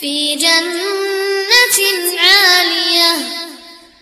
في جنة